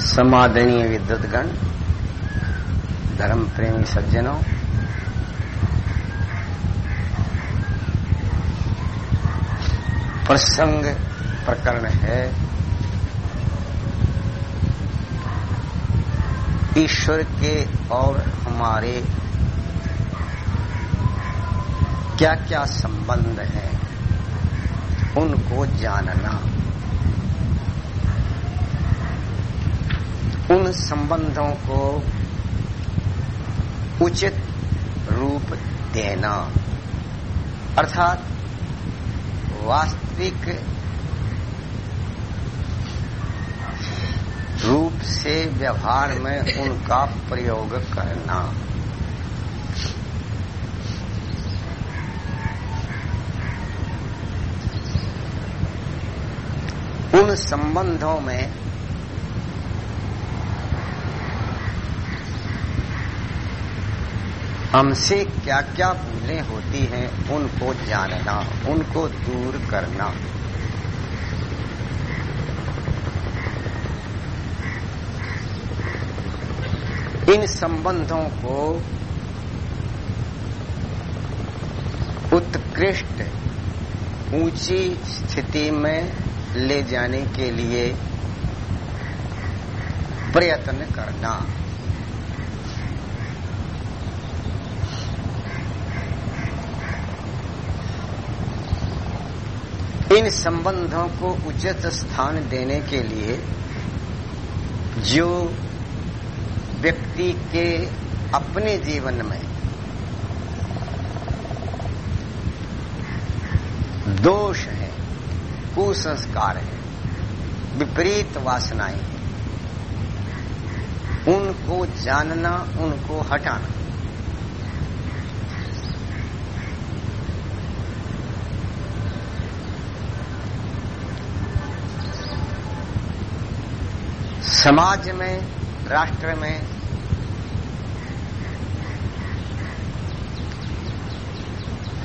समादरणीय विद्युतगण धर्म प्रेमी सज्जनों, प्रसंग प्रकरण है। ईश्वर के और हमारे क्या क्या संबंध हैं, उनको जानना। उन संबंधों को उचित रूप देना। अर्थात वास्तविक रूप से व्यवहार में उनका प्रयोग करना। उन संबंधों में हमसे क्या क्या भूलें होती हैं, उनको जानना, उनको दूर करना। इन संबंधों को उत्कृष्ट, ऊँची स्थिति में ले जाने के लिए प्रयत्न करना। इन संबंधों को उचित स्थान देने के लिए जो व्यक्ति के अपने जीवन में दोष है, कुसंस्कार है, विपरीत वासनाएँ हैं, उनको जानना, उनको हटाना। समाज में, राष्ट्र में।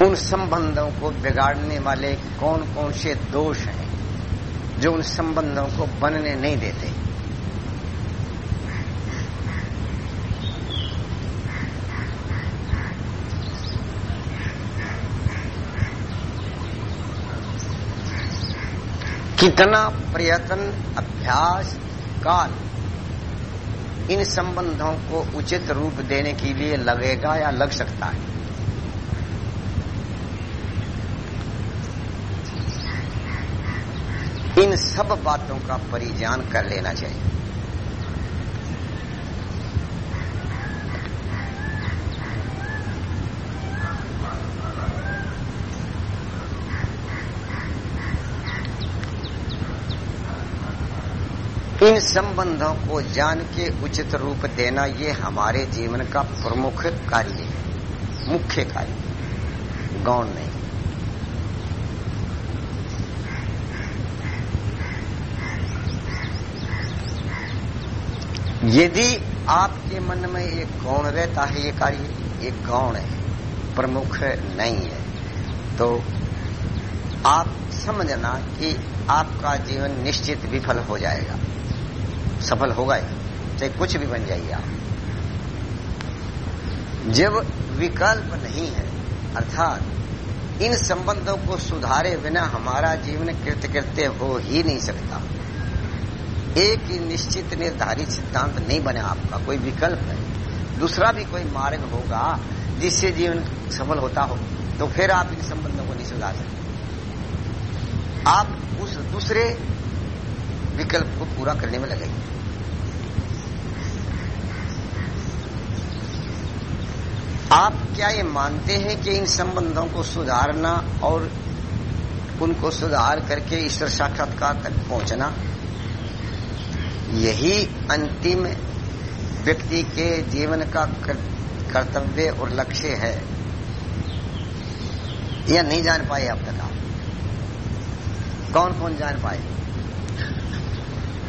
उन संबंधों को बिगाड़ने वाले कौन कौन से दोष हैं, जो उन संबंधों को बनने नहीं देते? कितना प्रयत्न, अभ्यास काल इन संबंधों को उचित रूप देने के लिए लगेगा या लग सकता है? इन सब बातों का परिजान कर लेना चाहिए। संबंधों को जान के उचित रूप देना ये हमारे जीवन का प्रमुख कार्य है, मुख्य कार्य। गौण नहीं। यदि आपके मन में एक गौण रहता है, ये कार्य एक गौण है, प्रमुख नहीं है तो आप समझना कि आपका जीवन निश्चित विफल हो जाएगा। सफल होगा ही चाहे कुछ भी बन जाइए आप। जब विकल्प नहीं है, अर्थात इन संबंधों को सुधारे बिना हमारा जीवन कृत्य कृत्य हो ही नहीं सकता। एक ही निश्चित निर्धारित सिद्धांत नहीं बने आपका, कोई विकल्प नहीं। दूसरा भी कोई मार्ग होगा जिससे जीवन सफल होता हो तो फिर आप इन संबंधों को नहीं सुधार सकते। आप उस दूसरे विकल्प को पूरा करने में लगेंगे। आप क्या ये मानते हैं कि इन संबंधों को सुधारना और उनको सुधार करके ईश्वर साक्षात्कार तक पहुँचना? यही अंतिम व्यक्ति के जीवन का कर्तव्य और लक्ष्य है। यह नहीं जान पाए अब तक आप। कौन कौन जान पाए?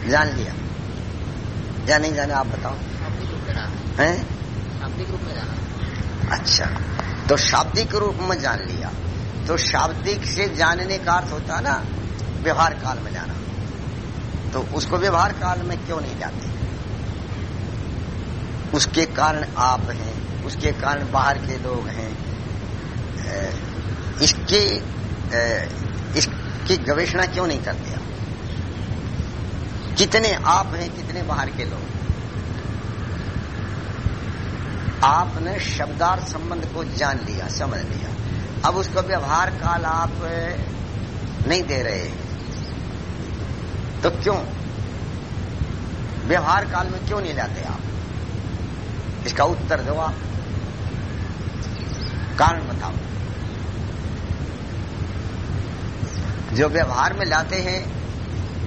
जान लिया। या नहीं जाना आप बताओ। हैं? शाब्दिक रूप में जाना। अच्छा तो शाब्दिक रूप में जान लिया। तो शाब्दिक से जानने का अर्थ होता ना व्यवहार काल में जाना। तो उसको व्यवहार काल में क्यों नहीं जाते उसके कारण आप हैं उसके कारण बाहर के लोग हैं। इसके इसकी गवेषणा क्यों नहीं करते आप? कितने आप हैं, कितने बाहर के लोग। आपने शब्दार संबंध को जान लिया, समझ लिया। अब उसको व्यवहार काल आप नहीं दे रहे तो क्यों? व्यवहार काल में क्यों नहीं लाते आप? इसका उत्तर दो आप। कारण बताओ। जो व्यवहार में लाते हैं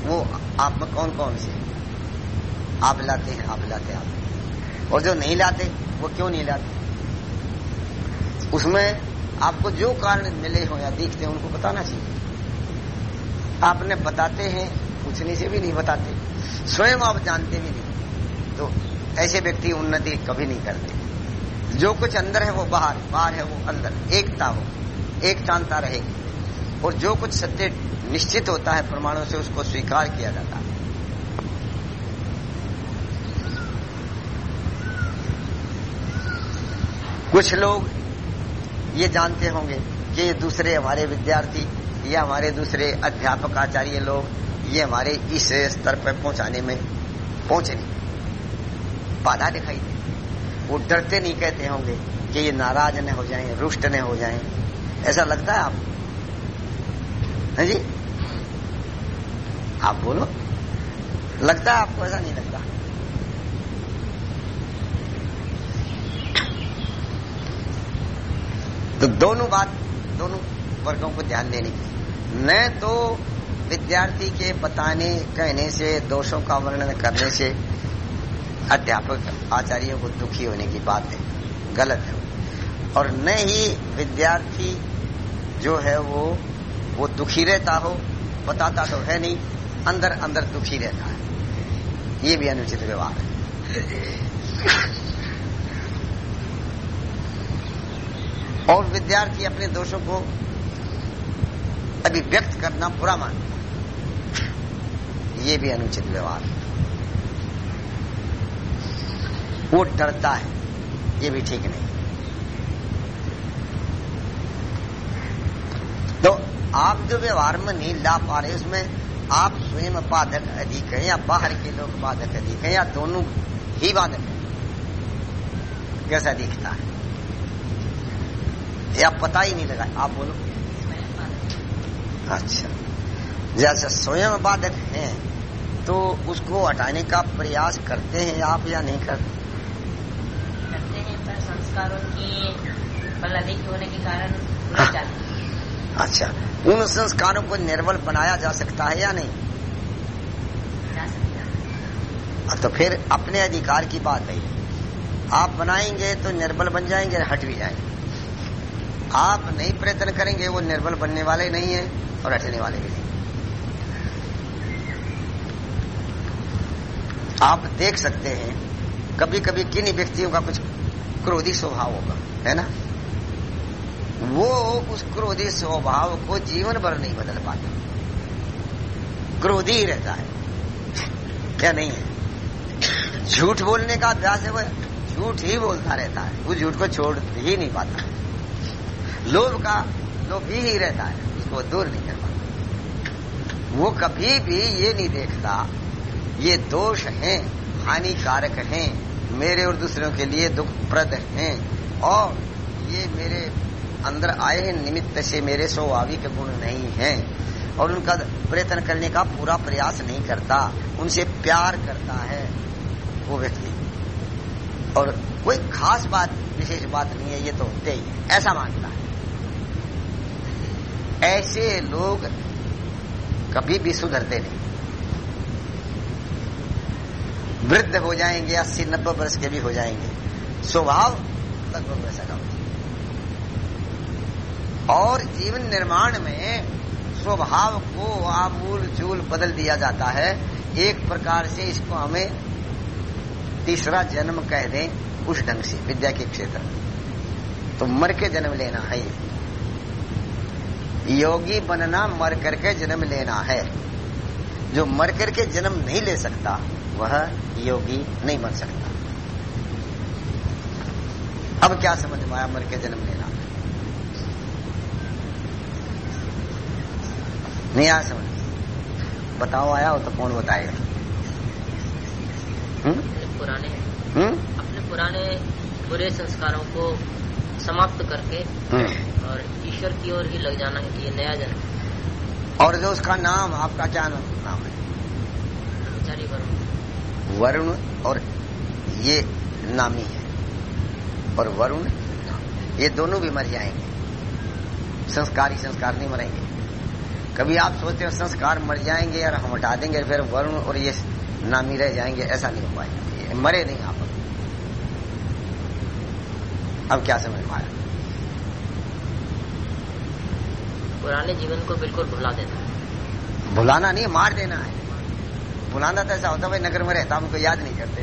वो आप में कौन कौन से? आप लाते हैं, आप लाते हैं आप। और जो नहीं लाते, वो क्यों नहीं लाते? उसमें आपको जो कारण मिले हो या दिखते हैं, उनको बताना चाहिए। आपने बताते हैं पूछने से भी नहीं बताते। स्वयं आप जानते भी नहीं। तो ऐसे व्यक्ति उन्नति कभी नहीं करते। जो कुछ अंदर है, वो बाहर। बाहर है, वो अंदर। एकता हो। एक चांता रहेगी। और जो कुछ सत्य निश्चित होता है, प्रमाणों से उसको स्वीकार किया जाता है। कुछ लोग ये जानते होंगे कि ये दूसरे हमारे विद्यार्थी, या हमारे दूसरे अध्यापक आचार्य लोग, ये हमारे इस स्तर पर पहुँचाने में पहुँचे नहीं। बाधा दिखाई दे। वो डरते नहीं कहते होंगे कि ये नाराज़ न हो जाएँ, रुष्ट न हो जाएँ। ऐसा लगता है आपको है जी? आप बोलो। लगता है आपको ऐसा नहीं लगता? तो दोनों बात, दोनों वर्गों को ध्यान देने की। न तो विद्यार्थी के बताने, कहने से, दोषों का वर्णन करने से अध्यापक आचार्यों को दुखी होने की बात है। गलत है। और न ही विद्यार्थी जो है वो वो दुखी रहता हो, बताता तो है नहीं अंदर अंदर दुखी रहता है। ये भी अनुचित व्यवहार है। और विद्यार्थी अपने दोषों को अभिव्यक्त करना बुरा मानता ये भी अनुचित व्यवहार है। वो डरता है। ये भी ठीक नहीं। तो आप जो व्यवहार में नहीं ला पा रहे, उसमें आप स्वयं बाधक अधिक है या बाहर के लोग बाधक अधिक है या दोनों ही बाधक है? कैसा दिखता है। या पता ही नहीं लगा आप बोलो। अच्छा। जैसे स्वयं बाधक हैं तो उसको हटाने का प्रयास करते हैं आप या नहीं करते करते हैं पर संस्कारों की बल अधिक होने के कारण। अच्छा उन संस्कारों को निर्बल बनाया जा सकता है या नहीं? तो फिर अपने अधिकार की बात है। आप बनाएँगे तो निर्बल बन जाएँगे हट भी जाएँगे। आप नहीं प्रयत्न करेंगे वो निर्बल बनने वाले नहीं है और हटने वाले भी नहीं। आप देख सकते हैं कभी कभी किन व्यक्तियों का कुछ क्रोधी स्वभाव होगा है ना? वो उस क्रोधी स्वभाव को जीवन भर नहीं बदल पाता। क्रोधी ही रहता है। क्या नहीं है? झूठ बोलने का अभ्यास है वह झूठ ही बोलता रहता है। वो झूठ को छोड़ ही नहीं पाता। लोभ का लोभ ही रहता है। उसको दूर नहीं कर पाता। वो कभी भी ये नहीं देखता, ये दोष हैं, हानिकारक हैं, मेरे और दूसरों के लिए दुखप्रद हैं, और ये मेरे अंदर आए हैं, निमित्त से मेरे स्वाभाविक गुण नहीं है और उनका प्रयत्न करने का पूरा प्रयास नहीं करता, उनसे प्यार करता है वो व्यक्ति। और कोई खास बात, विशेष बात नहीं है, ये तो होते ही ऐसा मानता है। ऐसे लोग कभी भी सुधरते नहीं। वृद्ध हो जाएँगे, अस्सी नब्बे वर्ष के भी हो जाएँगे। स्वभाव लगभग वैसा का और जीवन निर्माण में स्वभाव को आमूल चूल बदल दिया जाता है। एक प्रकार से इसको हमें तीसरा जन्म कह दें उस ढंग से, विद्या के क्षेत्र। तो मर के जन्म लेना है। योगी बनना, मर करके जन्म लेना है। जो मर करके जन्म नहीं ले सकता, वह योगी नहीं बन सकता। अब क्या समझ में आया मर के जन्म लेना? नहीं आया समझ बताओ आया हो तो कौन बताएगा? हम्म? पुराने हम्म? अपने पुराने बुरे संस्कारों को समाप्त करके हम्म। और ईश्वर की ओर ही लग जाना है कि ये नया जन्म और जो उसका नाम आपका क्या नाम नाम है। ब्रह्मचारी वरुण। वरुण और ये नामी है। और वरुण ये दोनों भी मर जाएँगे। संस्कार ही संस्कार नहीं मरेंगे। कभी आप सोचते हो संस्कार मर जाएँगे और हम हटा देंगे फिर वरुण और ये नामी रह जाएँगे ऐसा नहीं हो पाएगा। मरे नहीं आप। अब क्या समझ आया? पुराने जीवन को बिल्कुल भुला देना। भुलाना नहीं मार देना है। भुलाना तो ऐसा होता भाई नगर में रहता हमको याद नहीं करते।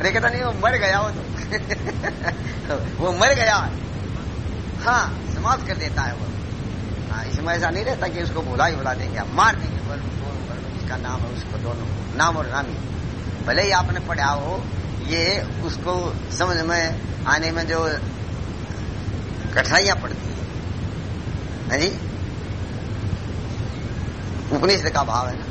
अरे कहता नहीं वो मर गया वो तो। वो मर गया। हाँ समाप्त कर देता है वो। हाँ इसमें ऐसा नहीं रहता कि उसको भुला ही भुला देंगे मार देंगे जिसका नाम है उसको दोनों नाम और नामी भले ही आपने पढ़ा हो ये उसको समझ में आने में जो कठिनाइयाँ पड़ती है है जी? उपनिषद का भाव है ना?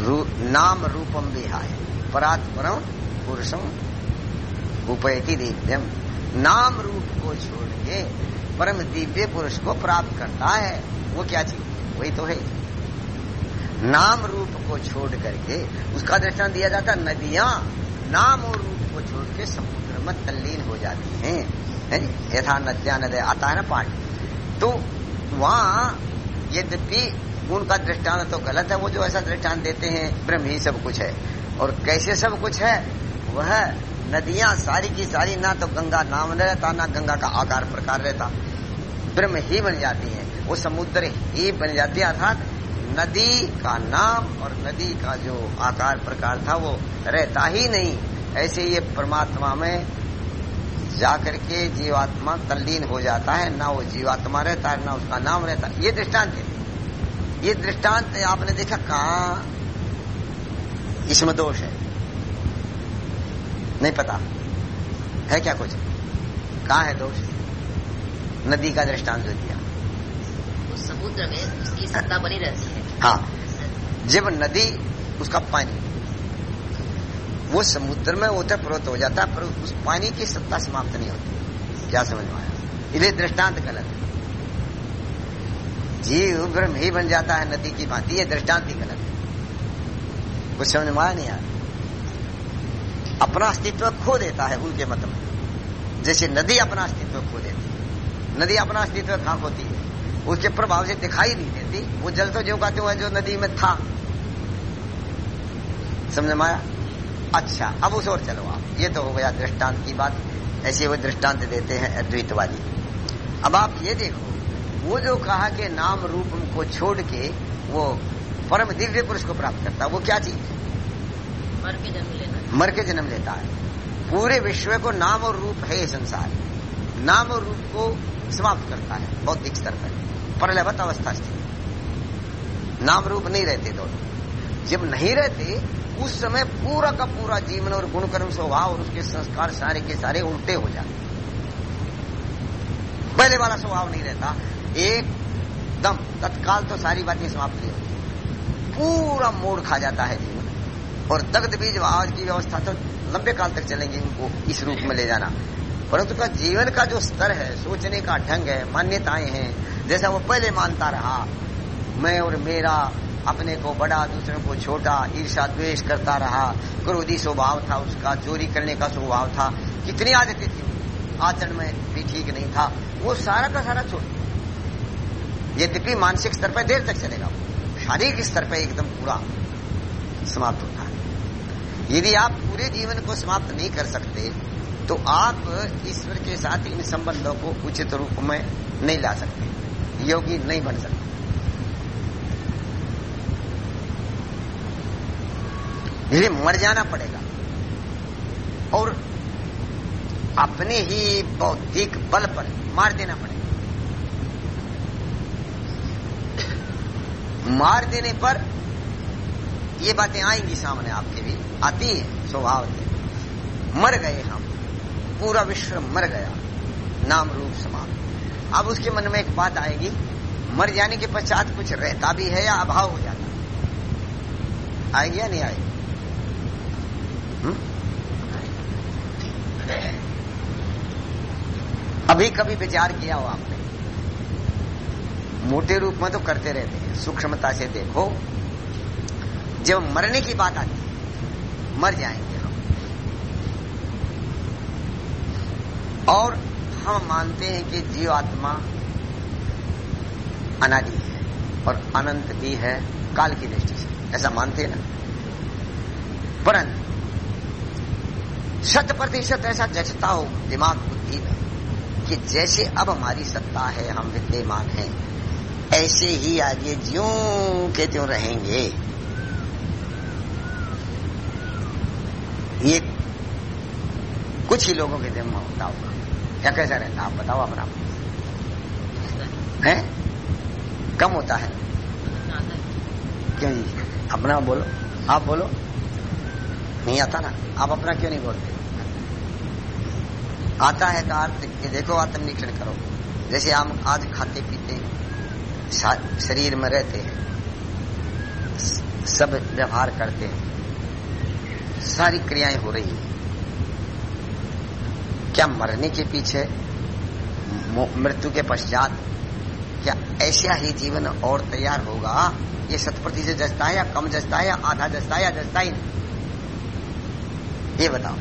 रू, नाम रूपम विहाय परात्परम पुरुषम उपयति दिव्यम। नाम रूप को छोड़ के परम दिव्य पुरुष को प्राप्त करता है। वो क्या चीज़? वही तो है। नाम रूप को छोड़ करके उसका दृष्टान दिया जाता नदियाँ नाम और रूप को छोड़ के समुद्र में तल्लीन हो जाती हैं। है यथा नद्या नदय आता है ना पाठ। तो वहाँ यद्यपि उनका दृष्टांत तो गलत है, वो जो ऐसा दृष्टांत देते हैं, ब्रह्म ही सब कुछ है। और कैसे सब कुछ है? वह नदियाँ, सारी की सारी, ना तो गंगा नाम रहता, ना गंगा का आकार प्रकार रहता। ब्रह्म ही बन जाती है, वो समुद्र ही बन जाती है, अर्थात नदी का नाम और नदी का जो आकार प्रकार था, वो रहता ही नहीं। ऐसे ये परमात्मा में जाकर के जीवात्मा तल्लीन हो जाता है, ना वो जीवात्मा रहता है, ना उसका नाम रहता ये दृष्टांत है। ये दृष्टांत आपने देखा कहा? इसमें दोष है। नहीं पता। है क्या कुछ? कहा है दोष? नदी का दृष्टांत जो दिया। उस समुद्र में उसकी सत्ता बनी रहती है। हाँ। जब नदी उसका पानी वो समुद्र में उतर प्रोत हो जाता है पर उस पानी की सत्ता समाप्त नहीं होती। क्या समझ में आया? इसलिए दृष्टांत गलत है। जीव ब्रह्म ही बन जाता है नदी की भांति ये दृष्टांत ही गलत है। कुछ समझ में आया नहीं यार? अपना अस्तित्व खो देता है उनके मत में। जैसे नदी अपना अस्तित्व खो देती है। नदी अपना अस्तित्व कहाँ होती है? उसके प्रभाव से दिखाई नहीं देती। वो जल तो जो कहते हुए जो नदी में था। समझ में आया अच्छा अब उस ओर चलो आप। ये तो हो गया दृष्टांत की बात। ऐसे वो दृष्टांत देते हैं अद्वैतवादी। अब आप ये देखो, वो जो कहा कि नाम रूप को छोड़ के वो परम दिव्य पुरुष को प्राप्त करता, वो क्या चीज़ है? मर के जन्म लेना। मर के जन्म लेता है। पूरे विश्व को नाम और रूप है संसार। नाम और रूप को समाप्त करता है, बौद्धिक स्तर पर। परलवत अवस्था स्थिति। नाम रूप नहीं रहते दोनों। जब नहीं रहते, उस समय पूरा का पूरा जीवन और गुणकर्म स्वभाव और उसके संस्कार सारे के सारे उल्टे हो जाते पहले वाला स्वभाव नहीं रहता। एक दम तत्काल तो सारी बातें समाप्त नहीं होती। पूरा मोड़ खा जाता है जीवन। और दग्ध बीज आज की व्यवस्था तो लंबे काल तक चलेंगे उनको इस रूप में ले जाना। परंतु का जीवन का जो स्तर है, सोचने का ढंग है, मान्यताएँ हैं, जैसा वो पहले मानता रहा, मैं और मेरा अपने को बड़ा, दूसरों को छोटा ईर्षा द्वेष करता रहा। क्रोधी स्वभाव था उसका, चोरी करने का स्वभाव था। कितनी आदतें थी, आचरण में भी ठीक नहीं था। वो सारा का सारा छोड़ यद्यपि मानसिक स्तर पर देर तक चलेगा, शारीरिक स्तर पर एकदम पूरा समाप्त होता है। यदि आप पूरे जीवन को समाप्त नहीं कर सकते तो आप ईश्वर के साथ इन संबंधों को उचित रूप में नहीं ला सकते, योगी नहीं बन सकते। यदि मर जाना पड़ेगा, और अपने ही बौद्धिक बल पर मार देना पड़ेगा, मार देने पर ये बातें आएँगी सामने आपके भी आती है स्वभाव से मर गए हम। पूरा विश्व मर गया। नाम रूप समाप्त अब उसके मन में एक बात आएगी, मर जाने के पश्चात कुछ रहता भी है या अभाव हो जाता? आएगी या नहीं आएगी? हम्म? अभी कभी विचार किया हो आपने? मोटे रूप में तो करते रहते हैं। सूक्ष्मता से देखो। जब मरने की बात आती है मर जाएँगे हम। और हम मानते हैं कि जीवात्मा अनादि है और अनंत भी है काल की दृष्टि से। ऐसा मानते हैं ना? परंतु शत प्रतिशत ऐसा जचता हो दिमाग बुद्धि में कि जैसे अब हमारी सत्ता है, हम विद्यमान हैं, ऐसे ही आगे ज्यों के त्यों रहेंगे। ये कुछ ही लोगों के दिल में होता होगा। क्या कैसा रहता आप बताओ अपना है? कम होता है। क्यों जी अपना बोलो। आप बोलो। नहीं आता ना? आप अपना क्यों नहीं बोलते? आता है तो अर्थ कि देखो आत्मनिरीक्षण करो। जैसे हम आज खाते पीते शरीर में रहते हैं सब व्यवहार करते हैं। सारी क्रियाएँ हो रही है। क्या मरने के पीछे मृत्यु के पश्चात क्या ऐसा ही जीवन और तैयार होगा? ये शत प्रतिशत जचता है या कम जचता है या आधा जचता है या जचता ही नहीं? ये बताओ।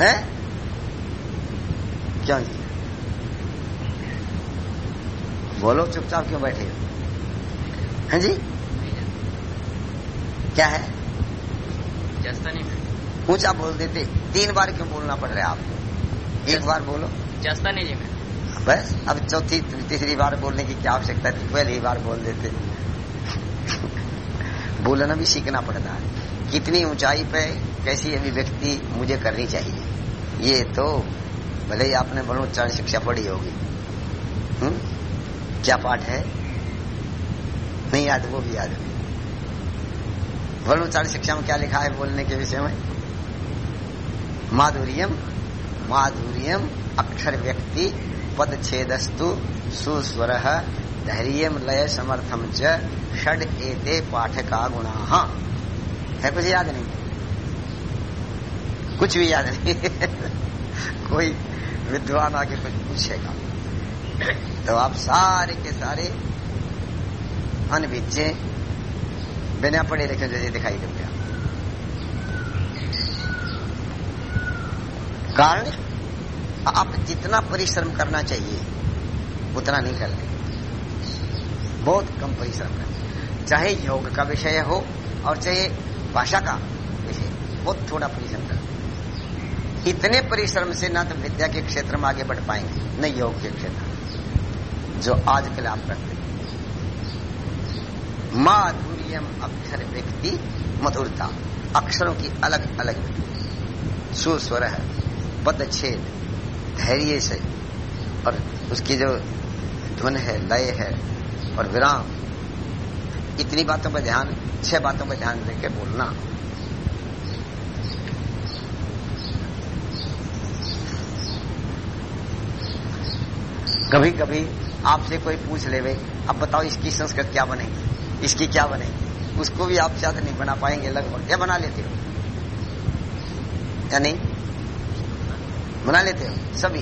है? क्यों जी बोलो, चुपचाप क्यों बैठे हो? हैं जी? क्या है? जस्ता नहीं ऊँचा बोल देते तीन बार क्यों बोलना पड़ रहा है आपको? एक बार बोलो। जस्ता नहीं जी मैं। बस अब चौथी तीसरी बार बोलने की क्या आवश्यकता थी? पहली बार बोल देते। बोलना भी सीखना पड़ता है। कितनी ऊंचाई पे कैसी अभिव्यक्ति मुझे करनी चाहिए? ये तो भले ही आपने वरुणाचार्य शिक्षा पढ़ी होगी। हम्म? क्या पाठ है? नहीं याद वो भी याद वरुणाचार्य शिक्षा में क्या लिखा है बोलने के विषय में? माधुर्यम माधुर्यम, अक्षर व्यक्ति, पद छेदस्तु, सुस्वर धैर्य लय समर्थम च, षड एते पाठका गुणा है कुछ याद नहीं? कुछ भी याद नहीं। कोई विद्वान आके कुछ पूछेगा। तो आप सारे के सारे अनभिज्ञे बिना पढ़े लिखे जैसे दिखाई देते हैं। कारण, आप जितना परिश्रम करना चाहिए, उतना नहीं कर बहुत कम परिश्रम कर चाहे योग का विषय हो, और चाहे भाषा का विषय, बहुत थोड़ा परिश्रम कर इतने परिश्रम से ना तो विद्या के क्षेत्र में आगे बढ़ पाएँगे, न योग के क्षेत्र जो आजकल आप करते हैं। माधुर्यम अक्षर व्यक्ति मधुरता, अक्षरों की अलग अलग सुस्वर है पदछेद धैर्य से, और उसकी जो धुन है, लय है, और विराम। इतनी बातों पर ध्यान, छह बातों पर ध्यान देकर बोलना। कभी कभी आपसे कोई पूछ ले अब बताओ इसकी संस्कृत क्या बनेगी? इसकी क्या बनेगी उसको भी आप शायद नहीं, बना पाएँगे लगभग। या बना लेते हो? या नहीं? बना लेते हो? सभी?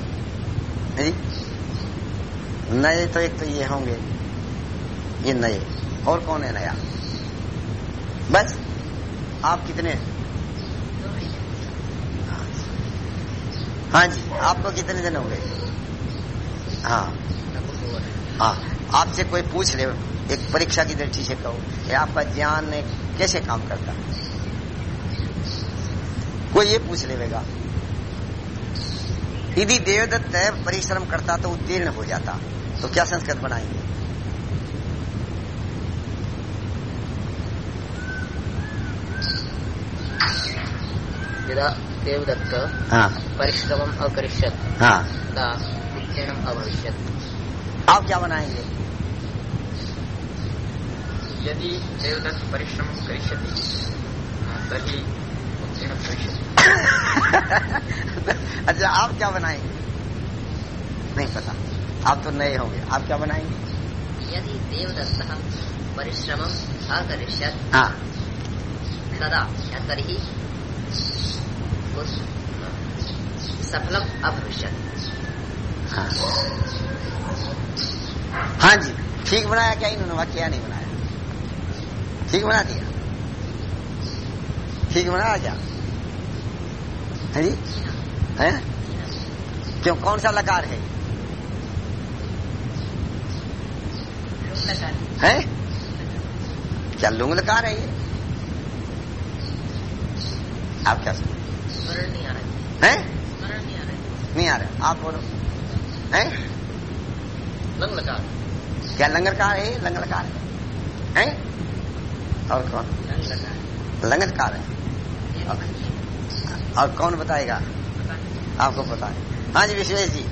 जी नए तो एक तो ये होंगे। ये नए। और कौन है नया? बस? आप कितने हाँ? जी आपको कितने दिन हो गए? हाँ। हाँ आपसे कोई पूछ ले एक परीक्षा की दृष्टि से कहो कि आपका ज्ञान कैसे काम करता है? कोई ये पूछ लेगा यदि देवदत्त परिश्रम करता तो उत्तीर्ण हो जाता तो क्या संस्कृत बनाएँगे? यदा देवदत्त हाँ। परिश्रमम अकरिष्यत हाँ। तदा उत्तीर्णम अभविष्यत। आप क्या बनाएँगे? यदि देवदत्त परिश्रमं करिष्यति तर्हि उत्तीर्णं भविष्यति। अच्छा आप क्या बनाएँगे? नहीं पता। आप तो नए होंगे। आप क्या बनाएँगे? यदि देवदत्तः परिश्रमम् अकरिष्यत् हाँ। तदा तर्हि उस- सफलम् अभविष्यत्। हाँ। हाँ जी ठीक बनाया क्या? इन्होंने वाक्य नहीं बनाया? ठीक बना दिया। ठीक बनाया क्या है जी? है? क्यों? कौन सा लकार है? है? क्या लुंग लकार है ये? आप क्या स्मरण नहीं आ रहा है? स्मरण नहीं आ रहा। नहीं आ रहा आप बोलो। है? लंग लगा क्या लंगर कार है? ये? लंगर कार है हैं? और कौन? लंग लगा लंगर कार है। और कौन बताएगा? आपको पता है। हाँ जी, विश्वेश जी।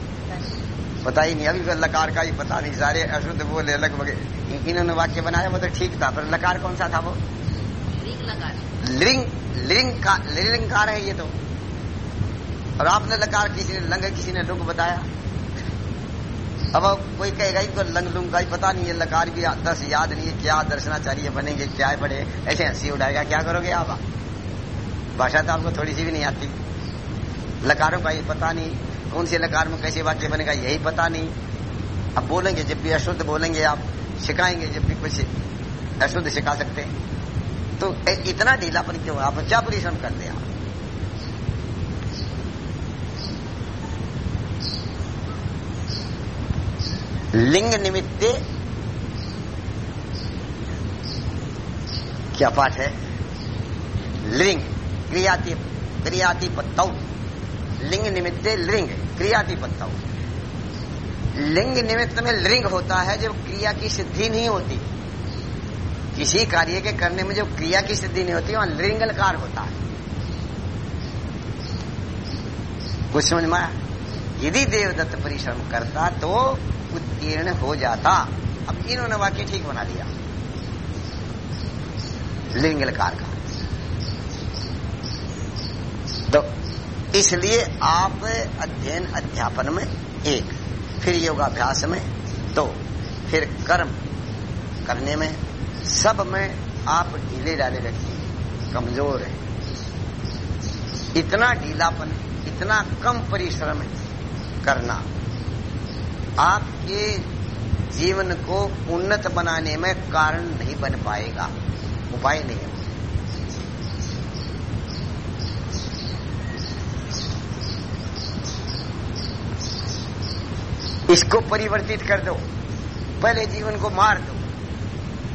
पता ही नहीं, अभी तो लकार का ही पता नहीं, सारे अशुद्ध बोले लगभग इन- इन्होंने वाक्य बनाया, वो तो ठीक था, पर लकार कौन सा था वो? लिंग, लगा लिंग लिंग का, लिंगकार है ये तो। और आपने लकार किसी ने लंग किसी ने लुंग बताया? अब कोई कहेगा, इनको लंग लुंग पता नहीं है, लकार भी दस याद नहीं है, क्या दर्शनाचार्य बनेंगे, क्या पढ़े, ऐसे हँसी उड़ाएगा, क्या करोगे आप? भाषा तो आपको थोड़ी सी भी नहीं आती। लकारों का ये पता नहीं, कौन से लकार में कैसे वाक्य बनेगा, यही पता नहीं। अब बोलेंगे, जब भी अशुद्ध बोलेंगे आप, सिखाएँगे, जब भी कुछ अशुद्ध सिखा सकते हैं। तो इतना ढीलापन क्यों आप क्या परिश्रम करते हैं आप। लिंग निमित्ते क्या पाठ है? लिंग क्रियाति क्रियाति लिंग निमित्ते लिंग क्रियाति पत्तौ लिंग निमित्त में लिंग होता है जब क्रिया की सिद्धि नहीं होती। किसी कार्य के करने में जब क्रिया की सिद्धि नहीं होती, वहाँ लिंगलकार होता है। कुछ समझ में यदि देवदत्त परिश्रम करता तो उत्तीर्ण हो जाता। अब इन्होंने वाक्य ठीक बना दिया। लिंगलकार का तो इसलिए आप अध्ययन अध्यापन में एक फिर योगाभ्यास में दो फिर कर्म करने में सब में आप ढीले डाले हैं, कमज़ोर है। इतना ढीलापन इतना कम परिश्रम करना आपके जीवन को उन्नत बनाने में कारण नहीं बन पाएगा। उपाय नहीं है। इसको परिवर्तित कर दो। पहले जीवन को मार दो।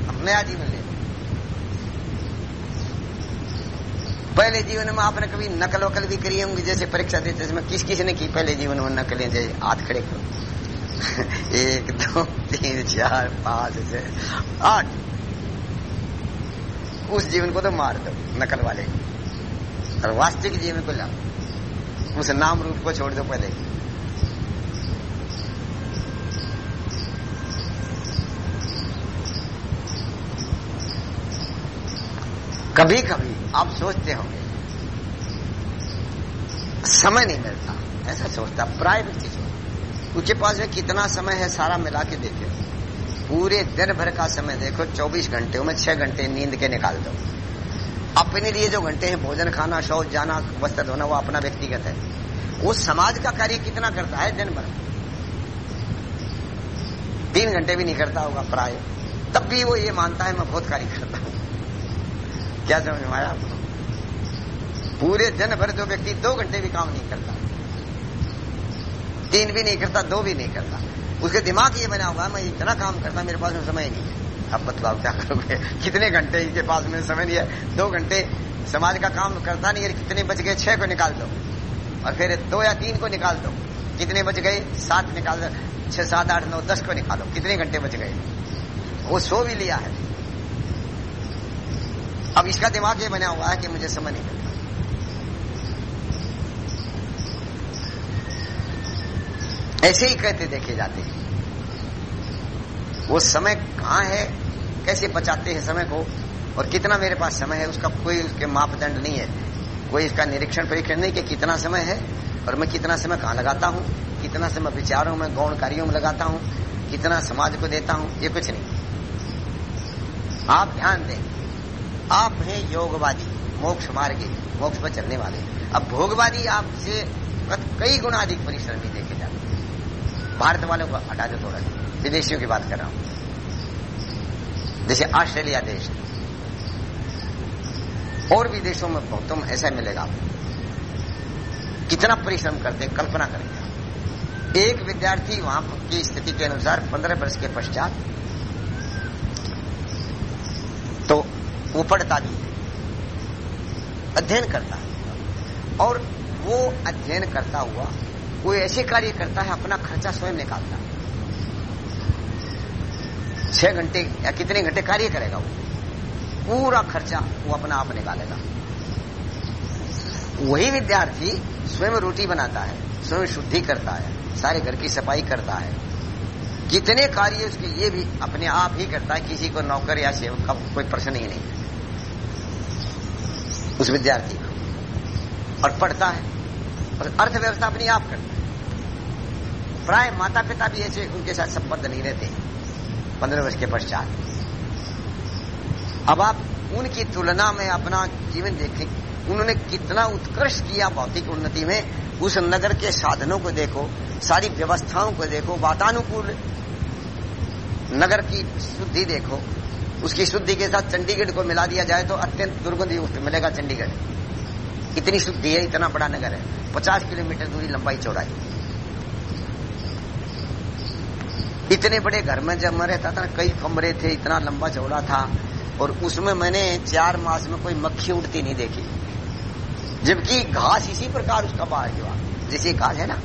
अब नया जीवन ले लो। पहले जीवन में आपने कभी नकल वकल भी करी होंगी, जैसे परीक्षा देते समय किस किस ने की? पहले जीवन में नकलें, जैसे हाथ खड़े करो। एक, दो, तीन, चार, पाँच, छह, आठ। उस जीवन को तो मार दो, नकल वाले। और वास्तविक जीवन को लाओ उस नाम रूप को छोड़ दो पहले। कभी कभी आप सोचते होंगे, समय नहीं मिलता, ऐसा सोचता प्राय व्यक्ति उसके पास में कितना समय है सारा मिला के देखे। पूरे दिन भर का समय देखो 24 घंटे में छह घंटे नींद के निकाल दो। अपने लिए जो घंटे हैं, भोजन, खाना, शौच, जाना, वस्त्र धोना, वो अपना व्यक्तिगत है। वो समाज का कार्य कितना करता है दिन भर? तीन घंटे भी नहीं करता होगा प्राय। तब भी वो ये मानता है, मैं बहुत कार्य करता हूँ। क्या समझ में आया आपको? पूरे दिन भर जो व्यक्ति दो घंटे भी काम नहीं करता। तीन भी नहीं करता, दो भी नहीं करता। उसके दिमाग ये बना हुआ मैं इतना काम करता, मेरे पास में समय नहीं है। अब बतलाओ, क्या करोगे? कितने घंटे इनके पास में समय नहीं है? दो घंटे समाज का काम करता नहीं है कितने बच गए, छह को निकाल दो। और फिर दो या तीन को निकाल दो। कितने बच गए? सात निकाल दो। छह, सात, आठ, नौ, दस को निकालो। कितने घंटे बच गए? वो सो भी लिया है। अब इसका दिमाग ये बना हुआ है कि मुझे समय नहीं मिलता। ऐसे ही कहते देखे जाते हैं। वो समय कहाँ है? कैसे बचाते हैं समय को? और कितना मेरे पास समय है? उसका कोई उसके मापदंड नहीं है। कोई इसका निरीक्षण परीक्षण नहीं कि कितना समय है और मैं कितना समय कहाँ लगाता हूँ? कितना समय विचारों में, गौण कार्यों में लगाता हूँ? कितना समाज को देता हूँ? ये कुछ नहीं। आप ध्यान दें, आप हैं योगवादी, मोक्ष मार्गी, मोक्ष पर चलने वाले। अब भोगवादी आपसे कई गुना अधिक परिश्रमी देखे जाते भारत वालों को हटा दो थोड़ा विदेशियों की बात कर रहा हूँ। जैसे ऑस्ट्रेलिया देश। और भी देशों में बहुतों में ऐसा मिलेगा। कितना परिश्रम करते कल्पना करेंगे एक विद्यार्थी वहाँ की स्थिति के अनुसार पंद्रह वर्ष के पश्चात तो वो पढ़ता भी अध्ययन करता और वो अध्ययन करता हुआ कोई ऐसे कार्य करता है, अपना खर्चा स्वयं निकालता है। छह घंटे या कितने घंटे कार्य करेगा वो? पूरा खर्चा वो अपना आप निकालेगा। वही विद्यार्थी स्वयं रोटी बनाता है, स्वयं शुद्धि करता है, सारे घर की सफ़ाई करता है। कितने कार्य उसके ये भी अपने आप ही करता है, किसी को नौकर या सेवक का कोई प्रश्न ही नहीं। उस विद्यार्थी को। और पढ़ता है। और अर्थव्यवस्था अपनी आप करता है। प्राय माता पिता भी ऐसे उनके साथ संबद्ध नहीं रहते। पंद्रह वर्ष के पश्चात। अब आप उनकी तुलना में अपना जीवन देखें, उन्होंने कितना उत्कर्ष किया भौतिक उन्नति में। उस नगर के साधनों को देखो, सारी व्यवस्थाओं को देखो, वातानुकूल नगर की शुद्धि देखो। उसकी शुद्धि के साथ चंडीगढ़ को मिला दिया जाए तो अत्यंत दुर्गंध युक्त मिलेगा चंडीगढ़। इतनी शुद्धि है, इतना बड़ा नगर है। पचास किलोमीटर दूरी लंबाई चौड़ाई। इतने बड़े घर में जब मैं रहता था, कई कमरे थे, इतना लंबा चौड़ा था, और उसमें मैंने चार मास में कोई मक्खी उड़ती नहीं देखी। जबकि घास इसी प्रकार उसका बाहर हुआ जैसे घास है ना,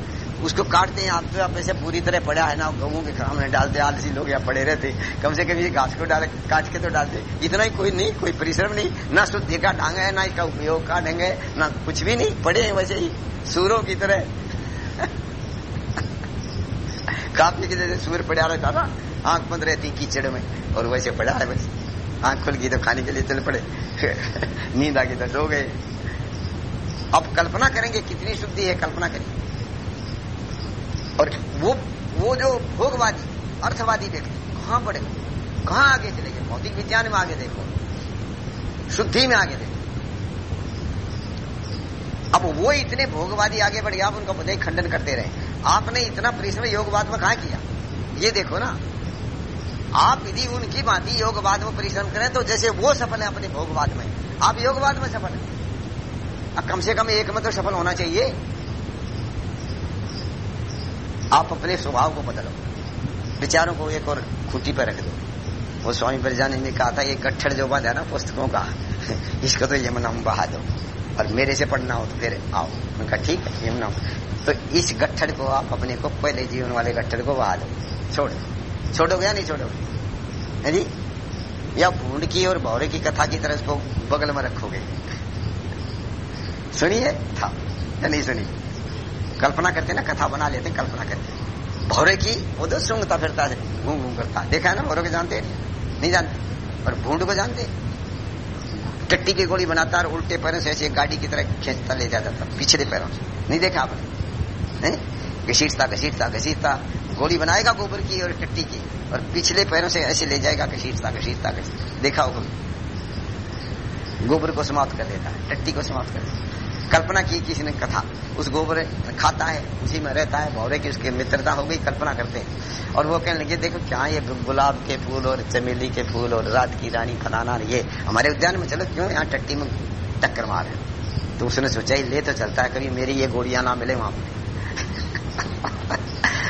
उसको काटते हैं, आप तो आप ऐसे पूरी तरह पड़ा है ना, गऊ के खाम में डालते, आलसी लोग यहाँ पड़े रहते, कम से कम ये घास को डाल, काट के तो डालते। इतना ही कोई नहीं, कोई परिश्रम नहीं, ना शुद्धि का ढंग है, ना इसका उपयोग का ढंग है, ना कुछ भी नहीं, पड़े हैं वैसे ही, सूरों की तरह। काफ़ी की जैसे सूर पड़ा रहता ना आँख बंद रहती कीचड़ में, और वैसे पड़ा है बस। आँख खुल गई तो खाने के लिए चल पड़े। नींद आ गई तो सो गए। अब कल्पना करेंगे कितनी शुद्धि है, कल्पना करेंगे और वो वो जो भोगवादी, अर्थवादी व्यक्ति, कहाँ पड़े? कहाँ आगे चले गए? भौतिक विज्ञान में आगे देखो। शुद्धि में आगे देखो। अब वो इतने भोगवादी आगे बढ़ गया आप उनका बुधे खंडन करते रहे। आपने इतना परिश्रम योगवाद में कहा किया? ये देखो ना। आप यदि उनकी भांति योगवाद में परिश्रम करें तो जैसे वो सफल है अपने भोगवाद में, आप योगवाद में सफल है। कम से कम एक में तो सफल होना चाहिए। आप अपने स्वभाव को बदलो। विचारों को एक और खूटी पर रख दो। वो स्वामी प्रजानंद ने कहा था, ये गट्ठर जो है ना, पुस्तकों का, इसको तो यमुना हम बहा दो। और मेरे से पढ़ना हो तो फिर आओ। मैं कहा, ठीक है यमुना तो इस गट्ठर को आप अपने को पहले जीवन वाले गट्ठर को बहा दो। छोड़ छोड़ोगे या नहीं छोड़ोगे? है जी? या भूड की और भौरे की कथा की तरह उसको बगल में रखोगे? सुनिए? था। या नहीं सुनिए? कल्पना करते ना, कथा बना लेते कल्पना करते भौरे की, वो तो सूंघता फिरता है। घूम घूम करता देखा है ना, भौरे को जानते नहीं जानते? और भूड को जानते टट्टी की गोली बनाता और उल्टे पैरों से ऐसे गाड़ी की तरह खींचता, ले जाता था पिछले पैरों से। नहीं देखा आपने? घसीटता घसीटता घसीटता। गोली बनाएगा गोबर की और टट्टी की, और पिछले पैरों से ऐसे ले जाएगा, घसीटता घसीटता देखा होगा। गोबर को समाप्त कर देता है, टट्टी को समाप्त कर देता कल्पना की किसी ने कथा। उस गोबर खाता है, उसी में रहता है, भौरे की उसकी मित्रता हो गई, कल्पना करते हैं। और वो कहने लगे, देखो, क्या ये गुलाब के फूल और चमेली के फूल और रात की रानी फलाना ये हमारे उद्यान में चलो, क्यों यहाँ टट्टी में टक्कर मारे तो उसने सोचा ही ले तो चलता है, कभी मेरी ये गोलियाँ ना मिले वहाँ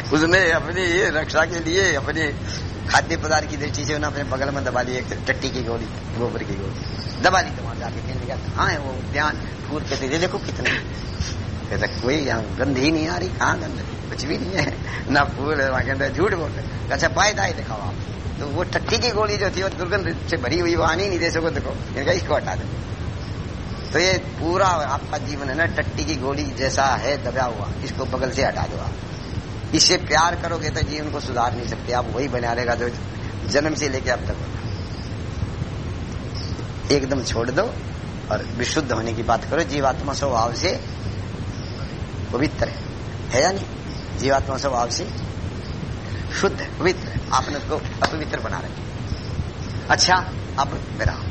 उसने अपनी ये रक्षा के लिए, अपने खाद्य पदार्थ की दृष्टि से उन्हें अपने बगल में दबा ली, एक टट्टी की गोली, गोबर की गोली। दबा ली तो वहाँ जाके कहने लगा, कहाँ है वो? उद्यान फूल कहते थे देखो कितने कहता, कोई यहाँ गंध ही नहीं आ रही, कहाँ गंध कुछ भी नहीं है। ना फूल है, वहाँ के झूठ बोल रहे अच्छा पाए दाए दिखाओ आप। तो वो टट्टी की गोली जो थी, वो दुर्गंध से भरी हुई, वो आनी नहीं दे सको देखो इनका इसको हटा दो। तो ये पूरा आपका जीवन है ना, टट्टी की गोली जैसा है, दबा हुआ। इसको बगल से हटा दो आप। इससे प्यार करोगे तो जीवन को सुधार नहीं सकते। आप वही बना रहेगा जो जन्म से लेके अब तक। एकदम छोड़ दो और विशुद्ध होने की बात करो। जीवात्मा स्वभाव से पवित्र है। है या नहीं? जीवात्मा स्वभाव से शुद्ध है, पवित्र आपने उसको अपवित्र बना रखे अच्छा अब विराम।